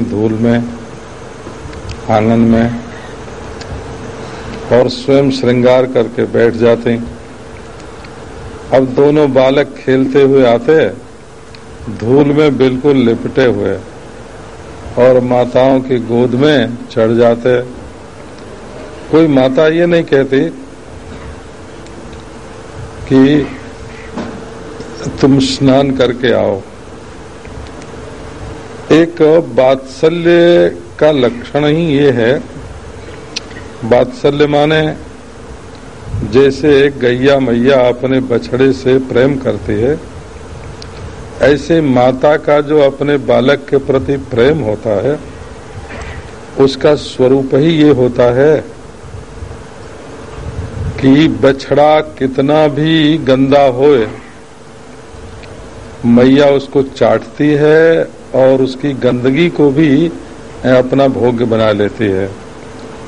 धूल में, आँगन में, और स्वयं श्रृंगार करके बैठ जाते अब दोनों बालक खेलते हुए आते धूल में बिल्कुल लिपटे हुए, और माताओं की गोद में चढ़ जाते कोई माता ये नहीं कहती कि तुम स्नान करके आओ। एक बात्सल्य का लक्षण ही ये है। बात्सल्य माने जैसे एक गैया मैया अपने बछड़े से प्रेम करती है, ऐसे माता का जो अपने बालक के प्रति प्रेम होता है, उसका स्वरूप ही ये होता है कि बछड़ा कितना भी गंदा होए, मैया उसको चाटती है और उसकी गंदगी को भी अपना भोग्य बना लेती है।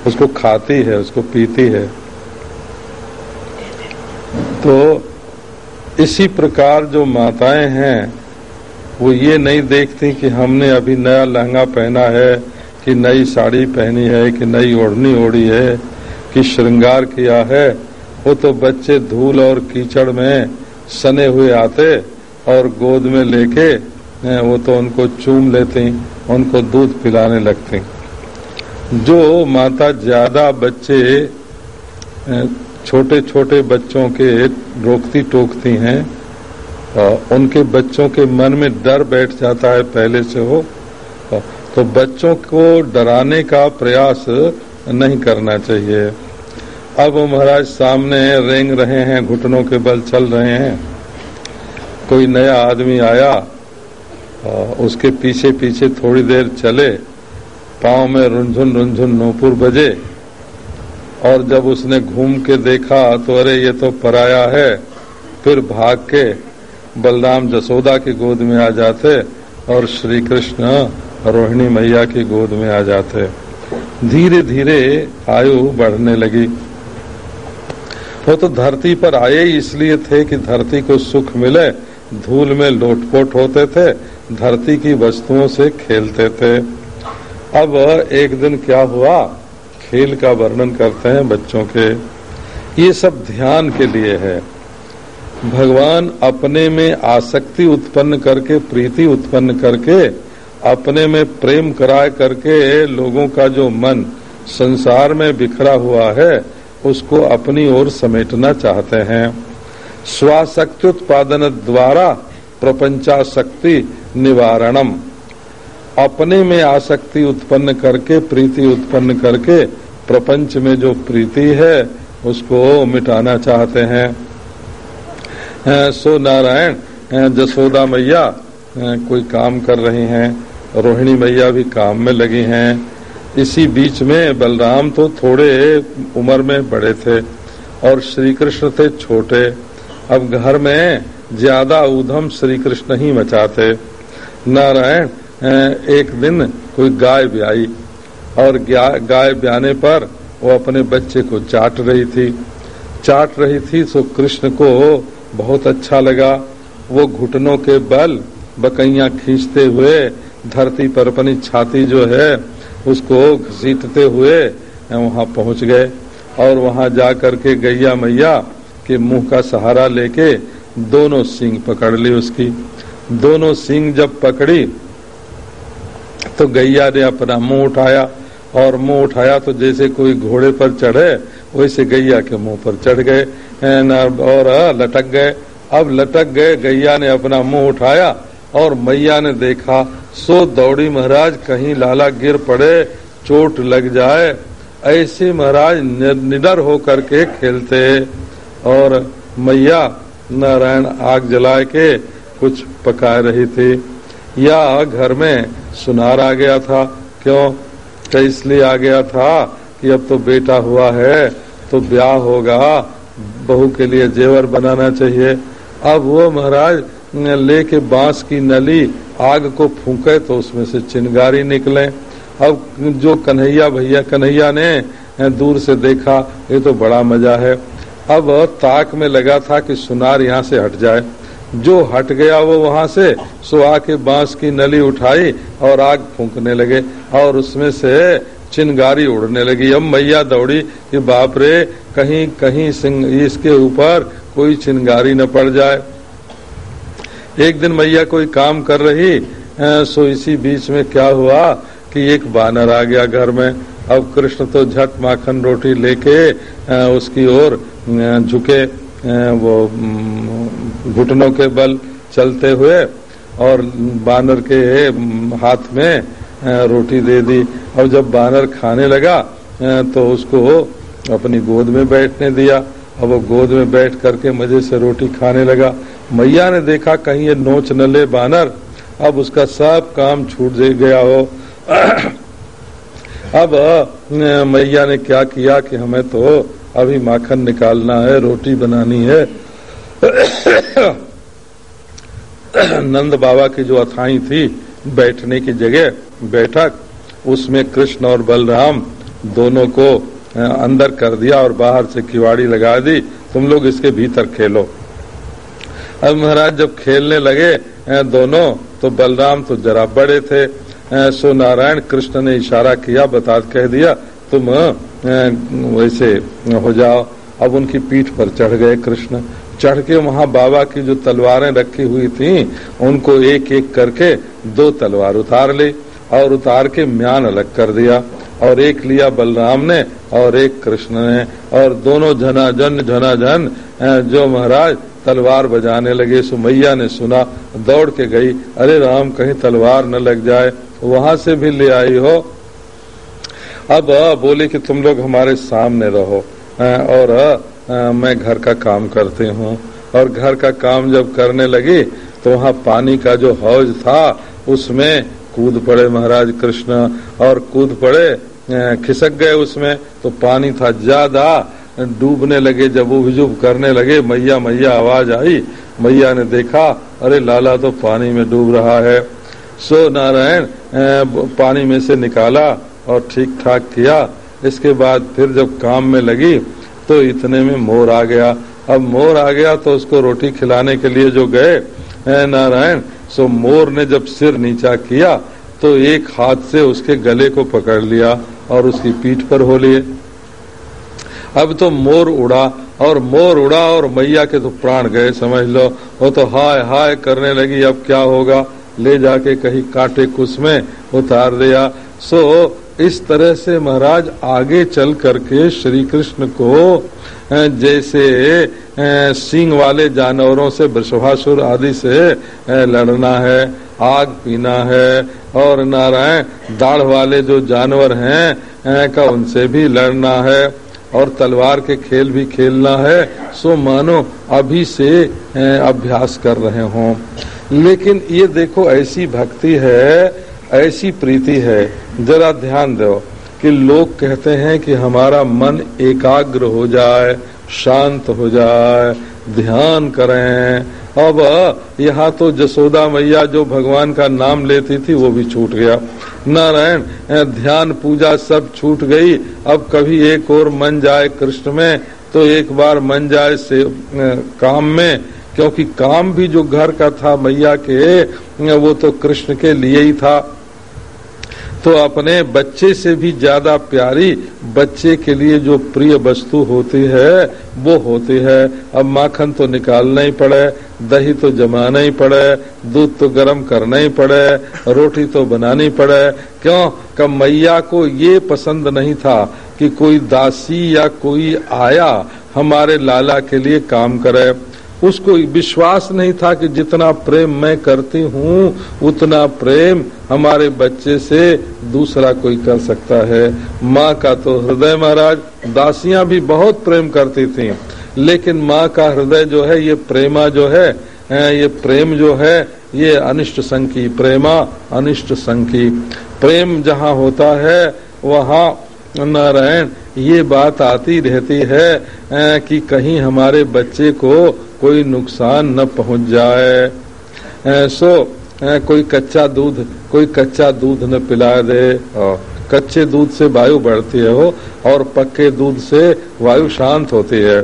उसको खाती है, उसको पीती है। तो इसी प्रकार जो माताएँ हैं, वो ये नहीं देखती कि हमने अभी नया लहंगा पहना है, कि नई साड़ी पहनी है, कि नई ओढ़नी ओढ़ी है, कि श्रृंगार किया है। वो तो बच्चे धूल और कीचड़ में सने हुए आते और गोद में लेके वो तो उनको चूम लेती उनको दूध पिलाने लगती जो माता ज़्यादा बच्चे छोटे छोटे बच्चों के रोकती टोकती हैं उनके बच्चों के मन में डर बैठ जाता है पहले से हो तो बच्चों को डराने का प्रयास नहीं करना चाहिए। अब महाराज सामने रेंग रहे हैं, घुटनों के बल चल रहे हैं। कोई नया आदमी आया उसके पीछे पीछे थोड़ी देर चले, पाँव में रुंझुन रुंझुन नूपुर बजे, और जब उसने घूम के देखा तो अरे ये तो पराया है, फिर भाग के बलराम जसोदा की गोद में आ जाते और श्री कृष्ण रोहिणी मैया की गोद में आ जाते। धीरे धीरे आयु बढ़ने लगी। वो तो धरती पर आए इसलिए थे कि धरती को सुख मिले, धूल में लोटपोट होते थे धरती की वस्तुओं से खेलते थे। अब एक दिन क्या हुआ? खेल का वर्णन करते हैं बच्चों के। ये सब ध्यान के लिए है। भगवान अपने में आसक्ति उत्पन्न करके, प्रीति उत्पन्न करके, अपने में प्रेम कराए करके लोगों का जो मन संसार में बिखरा हुआ है, उसको अपनी ओर समेटना चाहते हैं। स्वाशक्ति उत्पादन द्वारा प्रपंचाशक्ति निवारणम। अपने में आसक्ति उत्पन्न करके, प्रीति उत्पन्न करके, प्रपंच में जो प्रीति है, उसको मिटाना चाहते हैं। सो नारायण जसोदा मैया कोई काम कर रही हैं, रोहिणी मैया भी काम में लगी हैं। इसी बीच में बलराम तो थोड़े उम्र में बड़े थे और श्री कृष्ण थे छोटे। अब घर में ज़्यादा उधम श्री कृष्ण ही मचाते। नारायण एक दिन कोई गाय ब्याई और गाय ब्याने पर वो अपने बच्चे को चाट रही थी। चाट रही थी तो कृष्ण को बहुत अच्छा लगा। वो घुटनों के बल, बकैया खींचते हुए, धरती पर अपनी छाती जो है, उसको घसीटते हुए वहाँ पहुँच गए। और वहाँ जा करके गैया मैया के मुँह का सहारा लेके दोनों सिंग पकड़ ली उसकी। दोनों सिंग जब पकड़ी तो गैया ने अपना मुँह उठाया, और मुँह उठाया तो जैसे कोई घोड़े पर चढ़े, वैसे गैया के मुँह पर चढ़ गए और लटक गए। अब लटक गए, गैया ने अपना मुँह उठाया, और मैया ने देखा, सो दौड़ी महाराज, कहीं लाला गिर पड़े, चोट लग जाए। ऐसे महाराज निडर होकर के खेलते, और मैया नारायण आग जला के कुछ पका रही थी। या घर में सुनार आ गया था, क्यों? तो इसलिए आ गया था कि अब तो बेटा हुआ है तो ब्याह होगा, बहू के लिए जेवर बनाना चाहिए। अब वो महाराज, लेके बाँस की नली आग को फूके तो उसमें से चिंगारी निकले। अब जो कन्हैया भैया, कन्हैया ने दूर से देखा, ये तो बड़ा मज़ा है। अब ताक में लगा था कि सुनार यहाँ से हट जाए। जो हट गया वो वहाँ से सो आके बाँस की नली उठाई और आग फूंकने लगे और उसमें से चिनगारी उड़ने लगी। अब मैया दौड़ी कि बाप रे, कहीं कहीं इसके ऊपर कोई चिनगारी न पड़ जाए। एक दिन मैया कोई काम कर रही सो इसी बीच में क्या हुआ कि एक बानर आ गया घर में। अब कृष्ण तो झट माखन रोटी लेके उसकी ओर झुके वो घुटनों के बल चलते हुए और बानर के हाथ में रोटी दे दी। और जब बानर खाने लगा तो उसको अपनी गोद में बैठने दिया। अब वो गोद में बैठ करके मज़े से रोटी खाने लगा। मैया ने देखा कहीं ये नोच न ले बानर। अब उसका सब काम छूट गया हो। अब मैया ने क्या किया कि हमें तो अभी माखन निकालना है, रोटी बनानी है। नंद बाबा की जो अथाई थी, बैठने की जगह, बैठक, उसमें कृष्ण और बलराम दोनों को अंदर कर दिया और बाहर से किवाड़ी लगा दी, तुम लोग इसके भीतर खेलो। अब महाराज जब खेलने लगे दोनों तो बलराम तो जरा बड़े थे। सो नारायण कृष्ण ने इशारा किया, बता, कह दिया, तुम वैसे हो जाओ। अब उनकी पीठ पर चढ़ गए कृष्ण। चढ़ के वहाँ बाबा की जो तलवारें रखी हुई थी, उनको एक एक करके दो तलवार उतार ली और उतार के म्यान अलग कर दिया और एक लिया बलराम ने और एक कृष्ण ने और दोनों झनाझन झनाझन जो महाराज तलवार बजाने लगे, सुमैया ने सुना, दौड़ के गई, अरे राम, कहीं तलवार न लग जाए, वहाँ से भी ले आई हो। अब, बोले कि तुम लोग हमारे सामने रहो और मैं घर का काम करती हूँ। और घर का काम जब करने लगी तो वहाँ पानी का जो हौज था, उसमें कूद पड़े महाराज कृष्ण। और कूद पड़े खिसक गए उसमें तो पानी था ज़्यादा। डूबने लगे, जब उबजुब करने लगे, मैया मैया आवाज़ आई। मैया ने देखा, अरे लाला तो पानी में डूब रहा है। सो नारायण पानी में से निकाला और ठीक ठाक किया। इसके बाद फिर जब काम में लगी तो इतने में मोर आ गया। अब मोर आ गया तो उसको रोटी खिलाने के लिए जो गए नारायण, सो मोर ने जब सिर नीचा किया तो एक हाथ से उसके गले को पकड़ लिया और उसकी पीठ पर हो लिए। अब तो मोर उड़ा और मोर उड़ा और मैया के तो प्राण गए, समझ लो। वो तो हाय हाय करने लगी, अब क्या होगा? ले जाके कहीं काटे कुछ में उतार दिया। सो इस तरह से महाराज आगे चल करके श्री कृष्ण को जैसे सिंह वाले जानवरों से वृषभासुर आदि से लड़ना है, आग पीना है, और नारायण दाढ़ वाले जो जानवर हैं का उनसे भी लड़ना है, और तलवार के खेल भी खेलना है, सो मानो अभी से अभ्यास कर रहे हों। लेकिन ये देखो ऐसी भक्ति है ऐसी प्रीति है, जरा ध्यान दो कि लोग कहते हैं कि हमारा मन एकाग्र हो जाए, शांत हो जाए, ध्यान करें। अब, यहाँ तो जसोदा मैया जो भगवान का नाम लेती थी, वो भी छूट गया। नारायण ध्यान पूजा सब छूट गई। अब कभी एक और मन जाए कृष्ण में तो एक बार मन जाए से काम में। क्योंकि काम भी जो घर का था मैया के, वो तो कृष्ण के लिए ही था। तो अपने बच्चे से भी ज़्यादा प्यारी बच्चे के लिए जो प्रिय वस्तु होती है, वो होती है। अब माखन तो निकालना ही पड़े, दही तो जमाना ही पड़े, दूध तो गर्म करना ही पड़े, रोटी तो बनानी पड़े। क्यों? कब मैया को ये पसंद नहीं था कि कोई दासी या कोई आया हमारे लाला के लिए काम करे। उसको विश्वास नहीं था कि जितना प्रेम मैं करती हूँ, उतना प्रेम हमारे बच्चे से दूसरा कोई कर सकता है। माँ का तो हृदय महाराज, दासियाँ भी बहुत प्रेम करती थी, लेकिन माँ का हृदय जो है, ये प्रेमा जो है ये प्रेम जो है, ये अनिष्ट संकी, प्रेमा अनिष्ट संकी। प्रेम जहाँ होता है, वहाँ नारायण, ये बात आती रहती है, कि कहीं हमारे बच्चे को कोई नुकसान न पहुँच जाए। सो कोई कच्चा दूध, कोई कच्चा दूध न पिला दे। कच्चे दूध से वायु बढ़ती है हो और पक्के दूध से वायु शांत होती है।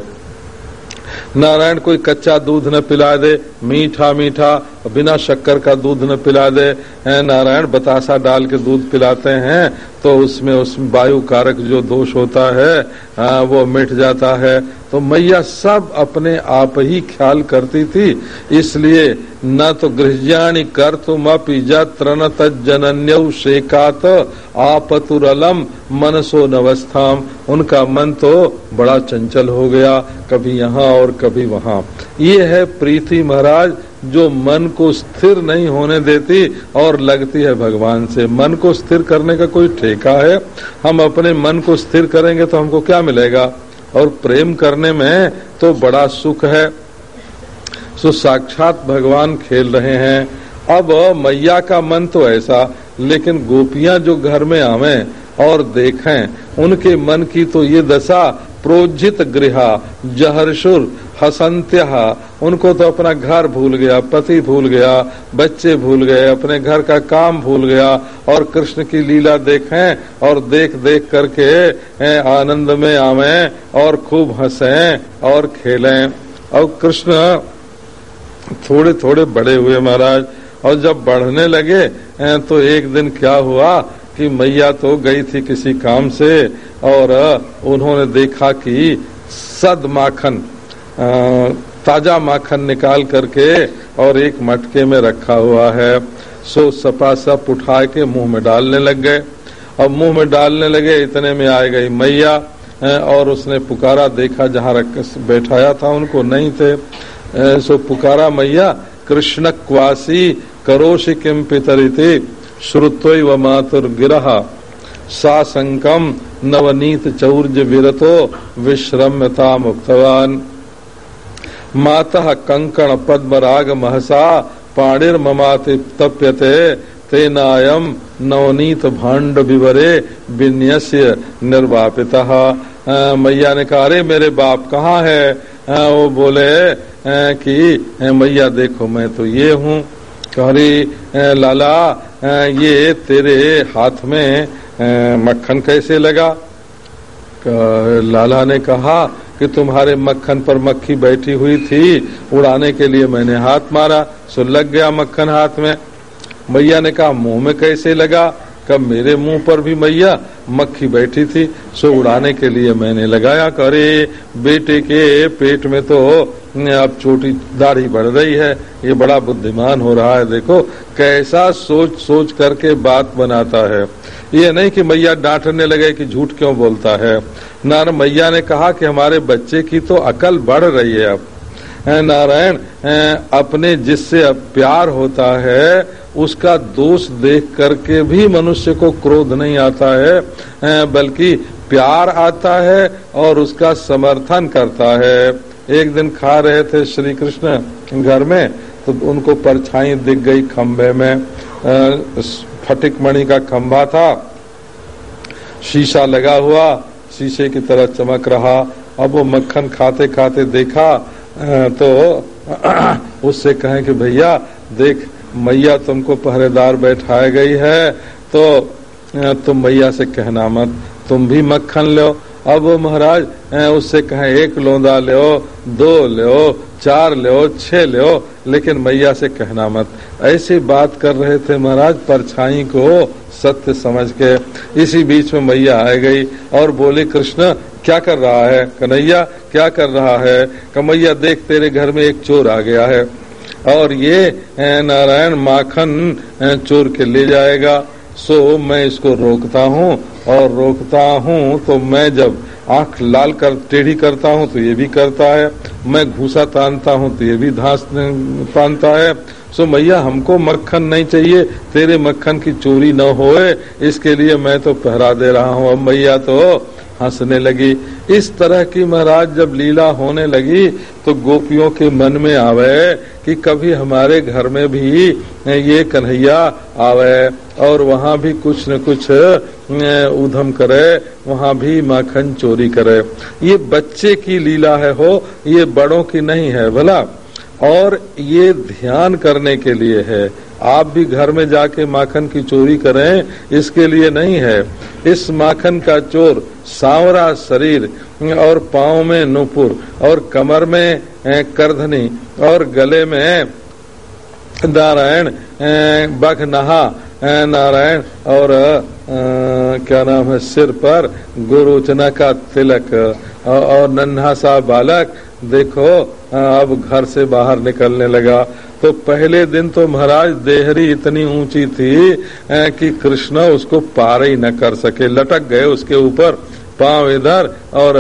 नारायण, कोई कच्चा दूध न पिला दे। मीठा मीठा बिना शक्कर का दूध न पिला दे। है नारायण बतासा डाल के दूध पिलाते हैं तो उसमें उस वायु कारक जो दोष होता है आ, वो मिट जाता है। तो मैया सब अपने आप ही ख्याल करती थी इसलिए न तो गृहज्ञानी कर तुम अपन तजन्य शेकात आपतुरलम मनसो नवस्थाम। उनका मन तो बड़ा चंचल हो गया कभी यहाँ और कभी वहाँ। ये है प्रीति महाराज जो मन को स्थिर नहीं होने देती और लगती है भगवान से। मन को स्थिर करने का कोई ठेका है? हम अपने मन को स्थिर करेंगे तो हमको क्या मिलेगा? और प्रेम करने में तो बड़ा सुख है। सो साक्षात भगवान खेल रहे हैं। अब मैया का मन तो ऐसा, लेकिन गोपियाँ जो घर में आवे और देखें, उनके मन की तो ये दशा प्रोजित गृह, जहरशुर हसंत्य उनको तो अपना घर भूल गया, पति भूल गया, बच्चे भूल गए, अपने घर का काम भूल गया, और कृष्ण की लीला देखें और देख देख करके आनंद में आवे और खूब हंसें और खेलें। और कृष्ण थोड़े थोड़े बड़े हुए महाराज, और जब बढ़ने लगे तो एक दिन क्या हुआ कि मैया तो गई थी किसी काम से, और उन्होंने देखा कि सद माखन ताज़ा माखन निकाल करके और एक मटके में रखा हुआ है। सो सपा सप उठा के मुँह में डालने लग गए। और मुँह में डालने लगे, इतने में आ गई मैया और उसने पुकारा, देखा जहाँ बैठाया था उनको, नहीं थे। सो पुकारा मैया, कृष्ण क्वासी करोशि किम पितरिते, श्रुत्व व मातुर गिरह। सासंकम नवनीत चौर्य विरतो, विश्रम्यता मुक्तवान। माता कंकण पद्मराग महसा पाणिर ममाति तप्यते तेनायम नवनीत भांड विवरे विन्यस्य निर्वापित। मैया ने कहा अरे मेरे बाप कहाँ है? आ, वो बोले आ, कि मैया देखो मैं तो ये हूँ। कहरी लाला आ, ये तेरे हाथ में मक्खन कैसे लगा? लाला ने कहा कि तुम्हारे मक्खन पर मक्खी बैठी हुई थी, उड़ाने के लिए मैंने हाथ मारा, सो लग गया मक्खन हाथ में। मैया ने कहा, मुँह में कैसे लगा? कब मेरे मुँह पर भी मैया मक्खी बैठी थी, सो उड़ाने के लिए मैंने लगाया। करे बेटे के पेट में तो अब छोटी दाढ़ी बढ़ रही है, ये बड़ा बुद्धिमान हो रहा है, देखो, कैसा सोच सोच करके बात बनाता है। ये नहीं कि मैया डांटने लगे कि झूठ क्यों बोलता है। नार मैया ने कहा कि हमारे बच्चे की तो अकल बढ़ रही है अब। नारायण अपने जिससे प्यार होता है, उसका दोष देख करके भी मनुष्य को क्रोध नहीं आता है। बल्कि प्यार आता है और उसका समर्थन करता है। एक दिन खा रहे थे श्री कृष्ण घर में तो उनको परछाई दिख गई खंभे में। फटिक मणि का खंभा था। शीशा लगा हुआ, शीशे की तरह चमक रहा। अब वो मक्खन खाते खाते देखा तो उससे कहे कि, भैया, देख, मैया तुमको पहरेदार बैठाई गई है तो तुम मैया से कहना मत। तुम भी मक्खन लो अब वो महाराज उससे कहें, एक लोंदा लो दो लो चार लो छह लो लेकिन मैया से कहना मत। ऐसी बात कर रहे थे महाराज, परछाई को सत्य समझ के। इसी बीच में मैया आ गई और बोली, कृष्ण, क्या कर रहा है? कन्हैया, क्या कर रहा है? कमैया देख, तेरे घर में एक चोर आ गया है। और ये नारायण माखन चोर के ले जाएगा। सो मैं इसको रोकता हूँ और रोकता हूँ तो मैं जब आँख लाल कर, टेढ़ी करता हूँ तो ये भी करता है। मैं घूसा तानता हूँ तो ये भी धांस तानता है। सो मैया, हमको मक्खन नहीं चाहिए, तेरे मक्खन की चोरी न होए, इसके लिए मैं तो पहरा दे रहा हूँ। अब मैया तो हंसने लगी। इस तरह की महाराज जब लीला होने लगी तो गोपियों के मन में आवे कि कभी हमारे घर में भी ये कन्हैया आवे। और वहाँ भी कुछ न कुछ उधम करे, वहाँ भी माखन चोरी करे। ये बच्चे की लीला है हो, ये बड़ों की नहीं है, भला। और ये ध्यान करने के लिए है। आप भी घर में जाके माखन की चोरी करें, इसके लिए नहीं है। इस माखन का चोर सांवरा शरीर और पाँव में नुपुर और कमर में करधनी और गले में, नारायण बघ नहा नारायण और आ, क्या नाम है सिर पर गुरुचना का तिलक और नन्हा सा बालक देखो अब घर से बाहर निकलने लगा। तो पहले दिन तो महाराज देहरी इतनी ऊँची थी कि कृष्ण उसको पार ही न कर सके। लटक गए उसके ऊपर पाँव इधर और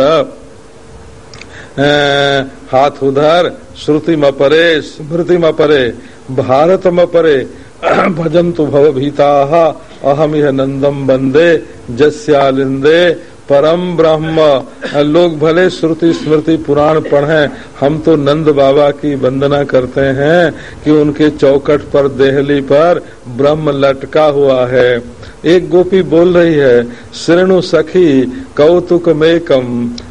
हाथ उधर श्रुति म परे स्मृति म परे भारत म भजन तो भव भीता अहम यह नंदम बंदे जस्यालिंदे परम ब्रह्म। लोग भले श्रुति स्मृति पुराण पढ़े, हम तो नंद बाबा की वंदना करते हैं कि उनके चौकट पर, देहली पर ब्रह्म लटका हुआ है। एक गोपी बोल रही है श्रेणु सखी कौतुक मेकम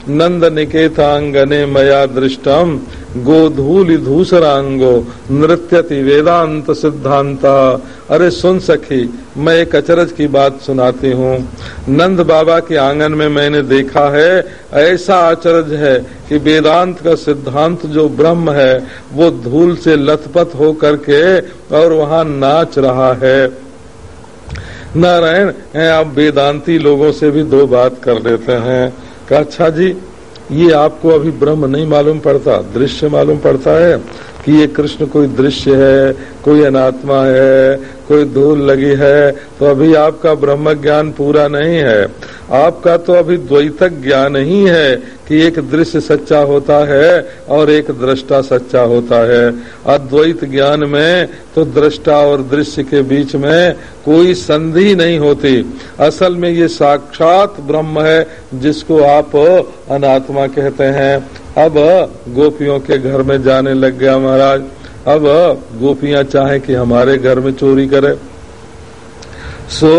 नंद निकेतांगने मया दृष्टम गोधूल धूसरांगो, नृत्यति वेदांत सिद्धांत। अरे सुन सखी, मैं एक अचरज की बात सुनाती हूँ। नंद बाबा के आँगन में मैंने देखा है, ऐसा अचरज है कि वेदांत का सिद्धांत जो ब्रह्म है, वो धूल से लथपथ हो करके और वहाँ नाच रहा है। नारायण आप वेदांती लोगों से भी दो बात कर लेते हैं। अच्छा जी ये आपको अभी ब्रह्म नहीं मालूम पड़ता, दृश्य मालूम पड़ता है कि ये कृष्ण कोई दृश्य है, कोई अनात्मा है कोई धूल लगी है तो अभी आपका ब्रह्म ज्ञान पूरा नहीं है। आपका तो अभी द्वैतक ज्ञान ही है कि एक दृश्य सच्चा होता है और एक दृष्टा सच्चा होता है। अद्वैत ज्ञान में तो दृष्टा और दृश्य के बीच में कोई संधि नहीं होती। असल में ये साक्षात ब्रह्म है, जिसको आप अनात्मा कहते हैं। अब गोपियों के घर में जाने लग गया महाराज। अब गोपियाँ चाहे कि हमारे घर में चोरी करे। सो,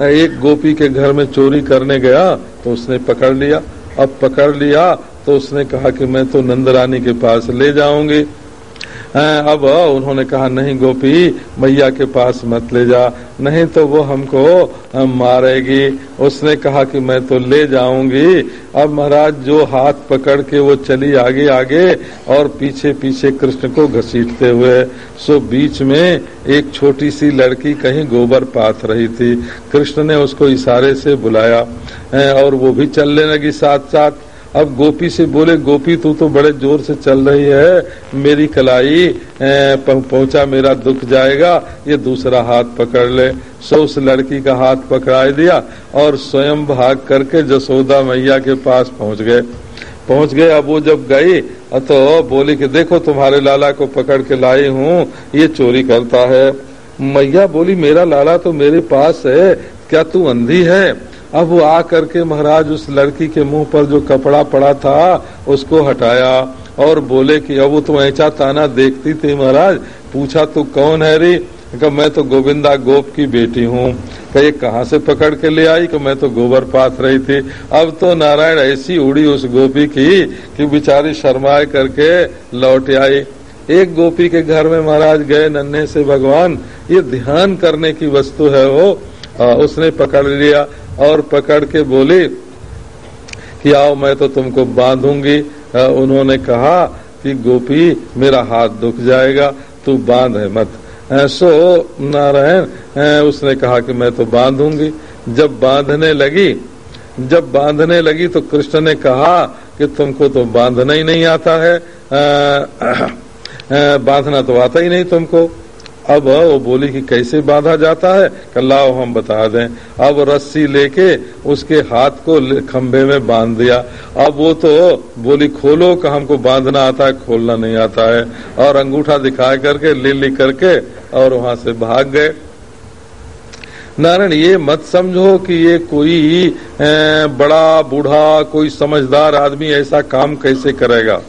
एक गोपी के घर में चोरी करने गया तो उसने पकड़ लिया। अब पकड़ लिया तो उसने कहा कि मैं तो नंद रानी के पास ले जाऊँगी। अब उन्होंने कहा, नहीं गोपी, मैया के पास मत ले जा, नहीं तो वो हमको मारेगी। उसने कहा कि मैं तो ले जाऊँगी। अब महाराज, जो हाथ पकड़ के वो चली आगे आगे, और पीछे पीछे कृष्ण को घसीटते हुए, सो बीच में एक छोटी सी लड़की कहीं गोबर पाथ रही थी। कृष्ण ने उसको इशारे से बुलाया और वो भी चलने लगी साथ साथ अब गोपी से बोले, गोपी, तू तो बड़े ज़ोर से चल रही है। मेरी कलाई पहुँचा, मेरा दुख जाएगा। ये दूसरा हाथ पकड़ ले। सो उस लड़की का हाथ पकड़ा दिया और स्वयं भाग करके जसोदा मैया के पास पहुँच गए। पहुँच गए। अब वो जब गई तो बोली कि, देखो, तुम्हारे लाला को पकड़ के लाई हूँ। ये चोरी करता है। मैया बोली, मेरा लाला तो मेरे पास है। क्या तू अंधी है? अब वो आ करके महाराज उस लड़की के मुँह पर जो कपड़ा पड़ा था उसको हटाया और बोले कि अब वो तो ऐसा ताना देखती थी महाराज। पूछा तू कौन है रे? कहा मैं तो गोविंदा गोप की बेटी हूँ। कहे कहाँ से पकड़ के ले आई? कि मैं तो गोबर पाथ रही थी। अब तो नारायण ऐसी उड़ी उस गोपी की कि बेचारी शर्माए करके लौट आई। एक गोपी के घर में महाराज गए नन्हे से भगवान ये ध्यान करने की वस्तु है वो। आ, उसने पकड़ लिया। और पकड़ के बोली कि आओ मैं तो तुमको बांधूँगी। उन्होंने कहा कि गोपी मेरा हाथ दुख जाएगा तू बाँध है मत। सो नारायण उसने कहा कि मैं तो बांधूँगी। जब बांधने लगी जब बांधने लगी तो कृष्ण ने कहा कि तुमको तो बांधना ही नहीं आता है। आ, आ, आ, बांधना तो आता ही नहीं तुमको। अब वो बोली कि कैसे बांधा जाता है? कल्लाओ हम बता दें। अब रस्सी लेके उसके हाथ को खंभे में बाँध दिया। अब वो तो बोली, खोलो का हमको बांधना आता है, खोलना नहीं आता है। और अंगूठा दिखा करके, ले ली करके, और वहाँ से भाग गए। नारायण, ये मत समझो कि ये कोई बड़ा, बूढ़ा, कोई समझदार आदमी ऐसा काम कैसे करेगा।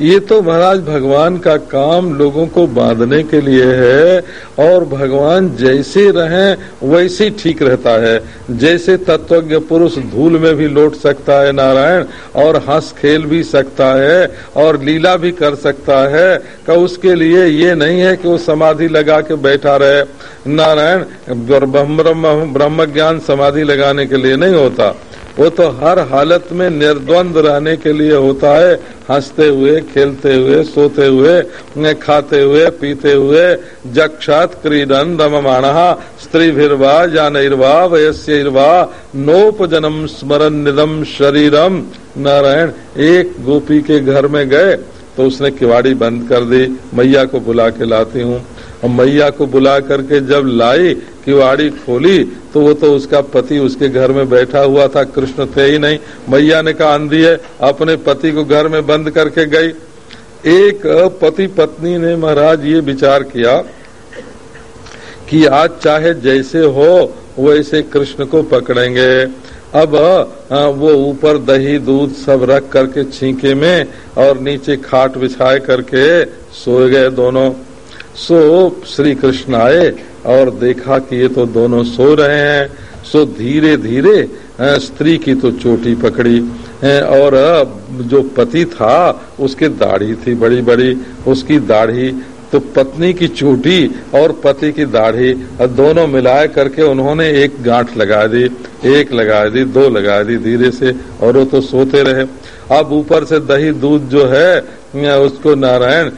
ये तो महाराज भगवान का काम लोगों को बांधने के लिए है और भगवान जैसे रहें, वैसे ठीक रहता है। जैसे तत्वज्ञ पुरुष धूल में भी लौट सकता है नारायण और हंस खेल भी सकता है और लीला भी कर सकता है का उसके लिए ये नहीं है कि वो समाधि लगा के बैठा रहे। नारायण ब्रह्म ब्रह्म ज्ञान समाधि लगाने के लिए नहीं होता। वो तो हर हालत में निर्द्वंद रहने के लिए होता है। हँसते हुए, खेलते हुए, सोते हुए खाते हुए, पीते हुए, जक्षात क्रीडन रममाण स्त्री भिर्वा जानवा नोप जन्म स्मरण निदम शरीरम नारायण, एक गोपी के घर में गए तो उसने किवाड़ी बंद कर दी। मैया को बुला के लाती हूँ। और मैया को बुला करके जब लाई किवाड़ी खोली तो वो तो उसका पति उसके घर में बैठा हुआ था, कृष्ण थे ही नहीं। मैया ने कहा, आंधी है, अपने पति को घर में बंद करके गई। एक पति पत्नी ने महाराज ये विचार किया कि आज चाहे जैसे हो, वैसे कृष्ण को पकड़ेंगे। अब वो ऊपर दही, दूध सब रख करके छींके में और नीचे खाट बिछाए करके सोए गए दोनों। सो श्री कृष्ण आए और देखा कि ये तो दोनों सो रहे हैं, सो धीरे धीरे स्त्री की तो चोटी पकड़ी। और जो पति था, उसके दाढ़ी थी बड़ी बड़ी, उसकी दाढ़ी तो पत्नी की चोटी और पति की दाढ़ी दोनों मिलाए करके उन्होंने एक गांठ लगा दी, एक लगा दी, दो लगा दी धीरे से, और वो तो सोते रहे। अब ऊपर से दही दूध जो है उसको नारायण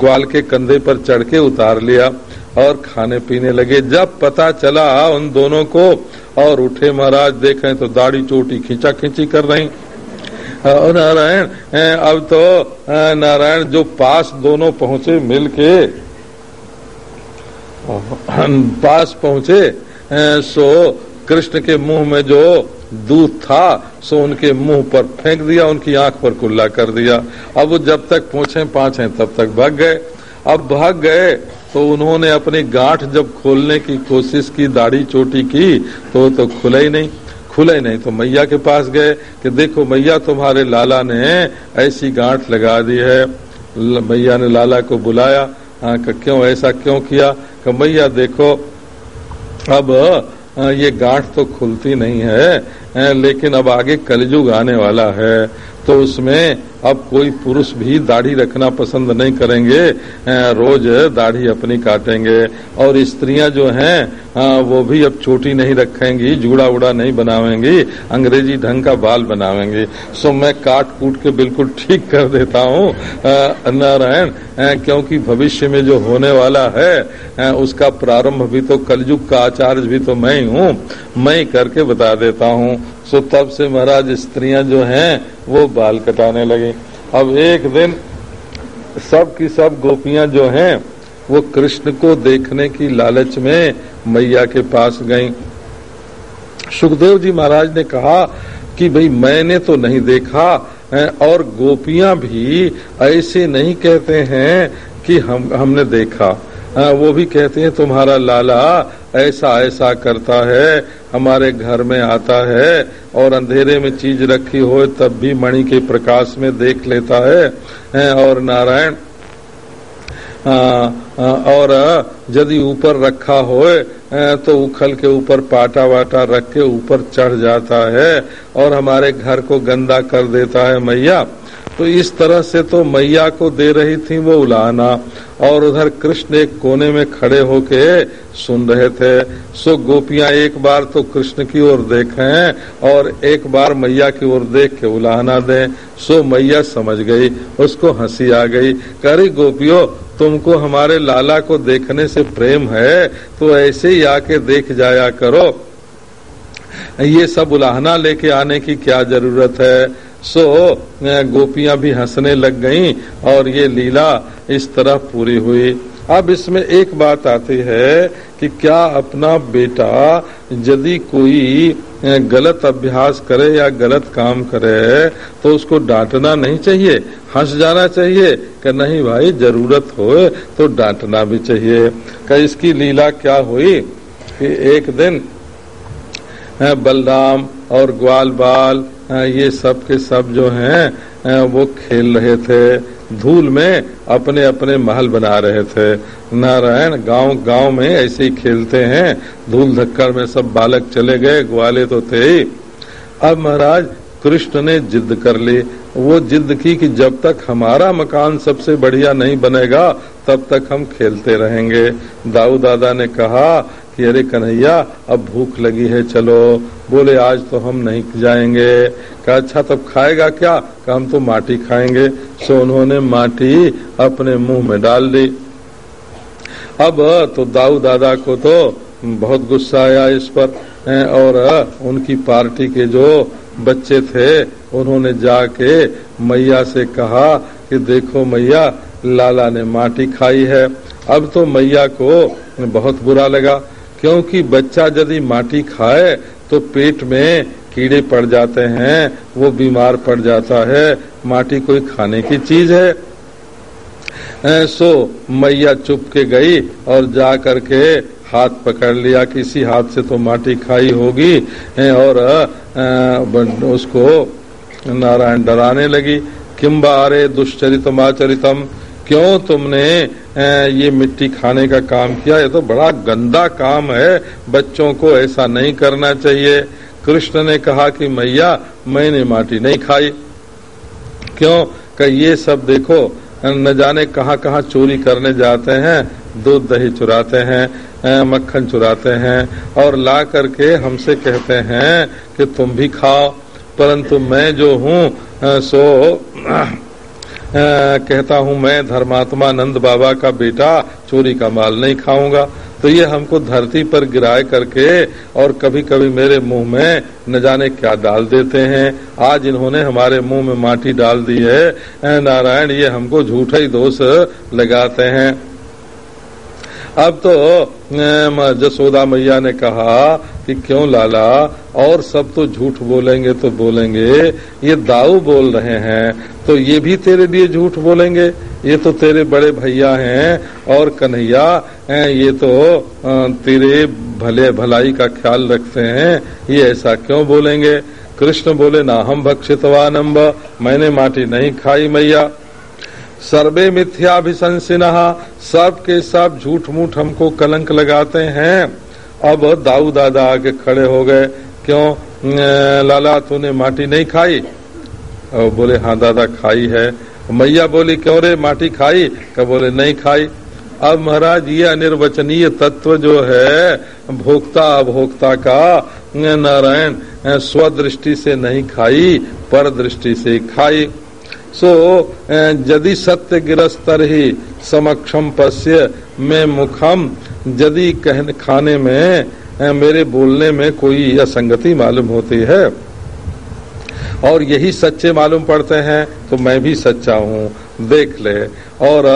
ग्वाल के कंधे पर चढ़ के उतार लिया। और खाने पीने लगे। जब पता चला उन दोनों को, और उठे महाराज, देखें तो दाढ़ी चोटी खींचा खींची कर रही। नारायण अब तो नारायण, जो पास दोनों पहुँचे मिलके पास पहुँचे सो कृष्ण के मुँह में जो दूध था, सो उनके मुँह पर फेंक दिया, उनकी आँख पर कुल्ला कर दिया। अब वो जब तक पहुँचे, पांचे तब तक भाग गए। अब भाग गए तो उन्होंने अपनी गांठ जब खोलने की कोशिश की, दाढ़ी चोटी की तो तो खुला ही नहीं। खुले ही नहीं तो मैया के पास गए कि देखो मैया तुम्हारे लाला ने ऐसी गांठ लगा दी है। मैया ने लाला को बुलाया हाँ क्यों, ऐसा क्यों किया? कि मैया देखो, अब ये गांठ तो खुलती नहीं है लेकिन अब आगे कलयुग आने वाला है तो उसमें अब कोई पुरुष भी दाढ़ी रखना पसंद नहीं करेंगे रोज दाढ़ी अपनी काटेंगे। और स्त्रियाँ जो हैं वो भी अब छोटी नहीं रखेंगी, जूड़ा उड़ा नहीं बनावेंगी, अंग्रेज़ी ढंग का बाल बनावेंगी। सो मैं काट कूट के बिल्कुल ठीक कर देता हूँ नारायण क्योंकि भविष्य में जो होने वाला है उसका प्रारंभ भी तो कलयुग का आचार्य भी तो मैं ही हूँ। मैं करके बता देता हूँ। सो तब से महाराज स्त्रियाँ जो हैं, वो बाल कटाने लगी। अब एक दिन सब की सब गोपियाँ जो हैं, वो कृष्ण को देखने की लालच में मैया के पास गईं। सुखदेव जी महाराज ने कहा कि भाई मैंने तो नहीं देखा और गोपियाँ भी ऐसे नहीं कहते हैं कि हम, हमने देखा। वो भी कहते हैं, तुम्हारा लाला ऐसा ऐसा करता है, हमारे घर में आता है और अंधेरे में चीज़ रखी हो तब भी मणि के प्रकाश में देख लेता है। और नारायण और यदि ऊपर रखा हो तो उखल के ऊपर पाटा वाटा रख के ऊपर चढ़ जाता है और हमारे घर को गंदा कर देता है मैया। तो इस तरह से तो मैया को दे रही थी वो उलाना, और उधर कृष्ण एक कोने में खड़े होके सुन रहे थे। सो गोपियाँ एक बार तो कृष्ण की ओर देखें, और एक बार मैया की ओर देख के उलाहना दें। सो मैया समझ गई, उसको हँसी आ गई। करी गोपियों, तुमको हमारे लाला को देखने से प्रेम है तो ऐसे ही आके देख जाया करो। ये सब उलाहना लेके आने की क्या ज़रूरत है? सो गोपियाँ भी हंसने लग गईं और ये लीला इस तरह पूरी हुई। अब इसमें एक बात आती है कि क्या अपना बेटा यदि कोई गलत अभ्यास करे या गलत काम करे तो उसको डांटना नहीं चाहिए, हंस जाना चाहिए, कि नहीं भाई, ज़रूरत हो तो डांटना भी चाहिए। कि इसकी लीला क्या हुई कि एक दिन बलराम और ग्वाल बाल ये सब के सब जो हैं वो खेल रहे थे। धूल में अपने अपने महल बना रहे थे। नारायण गाँव गाँव में ऐसे ही खेलते हैं। धूल धक्कर में सब बालक चले गए, ग्वाले तो थे ही। अब महाराज, कृष्ण ने जिद कर ली। वो जिद की कि जब तक हमारा मकान सबसे बढ़िया नहीं बनेगा, तब तक हम खेलते रहेंगे। दाऊ दादा ने कहा कि अरे कन्हैया, अब भूख लगी है, चलो। बोले, आज तो हम नहीं जाएँगे। कहा अच्छा तब खाएगा क्या? कहा, हम तो माटी खाएँगे। सो उन्होंने माटी अपने मुँह में डाल दी। अब तो दाऊ दादा को तो बहुत गुस्सा आया इस पर। और उनकी पार्टी के जो बच्चे थे, उन्होंने जाके मैया से कहा कि देखो मैया, लाला ने माटी खाई है। अब तो मैया को बहुत बुरा लगा। क्योंकि बच्चा यदि माटी खाए तो पेट में कीड़े पड़ जाते हैं, वो बीमार पड़ जाता है। माटी कोई खाने की चीज़ है। सो मैया चुप के गई और जा करके हाथ पकड़ लिया किसी हाथ से तो माटी खाई होगी। और उसको नारायण डराने लगी। किम्बा अरे दुष्चरितम आचरितम क्यों तुमने ये मिट्टी खाने का काम किया? ये तो बड़ा गंदा काम है। बच्चों को ऐसा नहीं करना चाहिए। कृष्ण ने कहा कि, मैया, मैंने माटी नहीं खाई। क्यों? कि ये सब देखो, न जाने कहाँ कहाँ चोरी करने जाते हैं। दूध दही चुराते हैं मक्खन चुराते हैं और ला करके हमसे कहते हैं कि तुम भी खाओ। परंतु मैं जो हूँ सो कहता हूँ, मैं धर्मात्मा नंद बाबा का बेटा, चोरी का माल नहीं खाऊँगा। तो ये हमको धरती पर गिराए करके और कभी कभी मेरे मुँह में न जाने क्या डाल देते हैं। आज इन्होंने हमारे मुँह में माटी डाल दी है। नारायण, ये हमको झूठा ही दोष लगाते हैं। अब तो जसोदा मैया ने कहा कि क्यों लाला? और सब तो झूठ बोलेंगे तो बोलेंगे। ये दाऊ बोल रहे हैं तो ये भी तेरे लिए झूठ बोलेंगे? ये तो तेरे बड़े भैया हैं और कन्हैया ये तो तेरे भले भलाई का ख्याल रखते हैं। ये ऐसा क्यों बोलेंगे? कृष्ण बोले, ना हम भक्षितवानम्ब मैंने माटी नहीं खाई मैया। सर्वे मिथ्याभिशंसिन सब के सब झूठ मूठ हमको कलंक लगाते हैं। अब दाऊ दादा आके खड़े हो गए। क्यों? लाला, तूने माटी नहीं खाई? और बोले हाँ दादा, खाई है। मैया बोली, क्यों रे, माटी खाई? क्या बोले, नहीं खाई। अब महाराज, ये अनिर्वचनीय तत्व जो है, भोक्ता, अभोक्ता का नारायण स्वदृष्टि से नहीं खाई पर दृष्टि से खाई। सो यदि सत्य गिरस्तर ही समक्षम पश्य में मुखम, यदि कहने खाने में मेरे बोलने में कोई असंगति मालूम होती है, और यही सच्चे मालूम पड़ते हैं तो मैं भी सच्चा हूँ, देख ले। और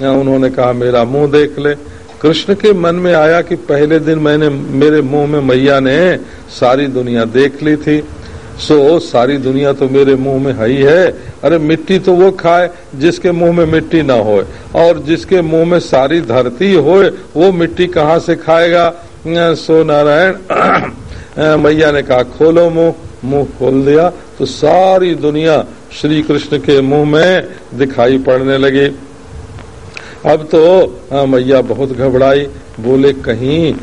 उन्होंने कहा, मेरा मुँह देख ले। कृष्ण के मन में आया कि पहले दिन मैंने, मेरे मुँह में मैया ने सारी दुनिया देख ली थी। सो, सारी दुनिया तो मेरे मुँह में है ही है अरे मिट्टी तो वो खाए जिसके मुँह में मिट्टी ना हो और जिसके मुँह में सारी धरती हो वो मिट्टी कहाँ से खाएगा? सो नारायण मैया ने कहा, खोलो मुँह। मुँह खोल दिया तो सारी दुनिया श्री कृष्ण के मुँह में दिखाई पड़ने लगी। अब तो मैया बहुत घबराई, बोले, कहीं